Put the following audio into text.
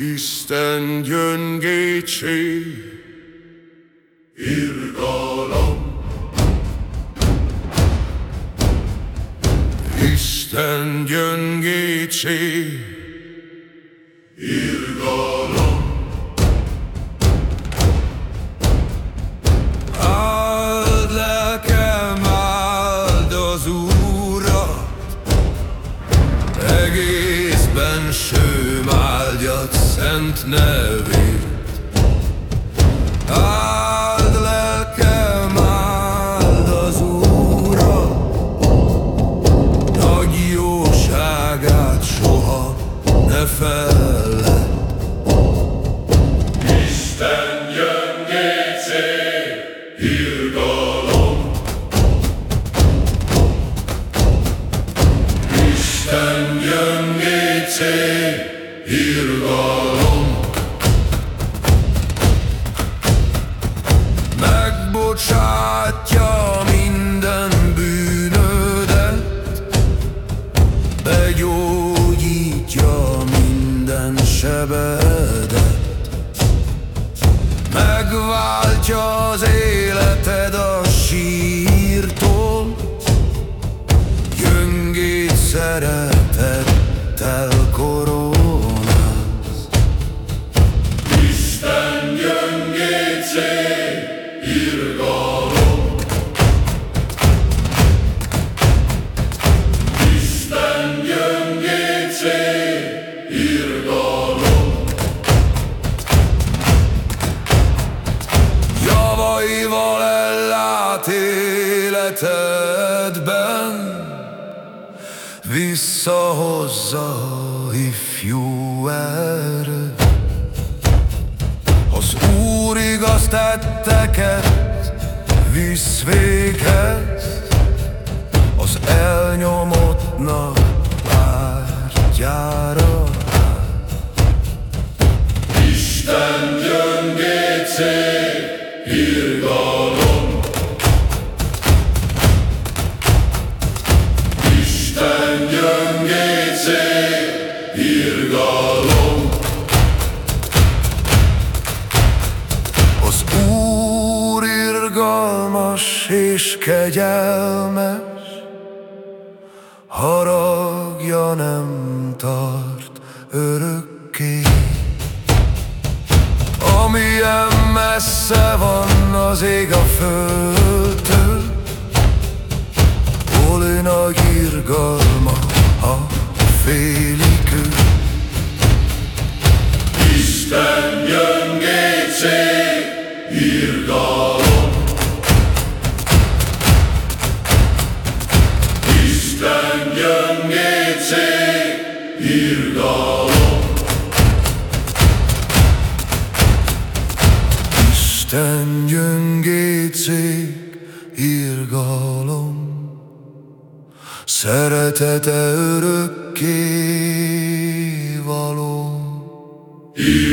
Isten gyöngétség, irgalom. Isten gyöngétség, irgalom. Áld lelkem, áld az Úrat, egészben sőm szent nevét. Áld lelkem, áld az Úrat, nagy jóságát soha ne felled. Isten gyöngétség, irgalom. Isten gyöngétség, irgalom. Megbocsátja minden bűnödet, Begyógyítja minden sebedet, Megváltja az életed a sírtól, Gyöngét szeretettel koronálsz. Isten gyöngétség, irgalom. Isten gyöngétség, irgalom. Javaival ellát életedben, Visszahozza ifjú erőt. Az Úr igaz tetteket visz véghez, Az elnyomottnak pártjára. Isten gyöngétség, irgalom. Isten irgalom. Az Úr irgalmas és kegyelmes, haragja nem tart örökké. Amilyen messze van az ég a földtől, Hol ő nagy irgalma a félig ő. Isten gyöngétség, irgalom. Isten gyöngétség, irgalom. Isten gyöngétség, irgalom szeretete örökké való. Yeah.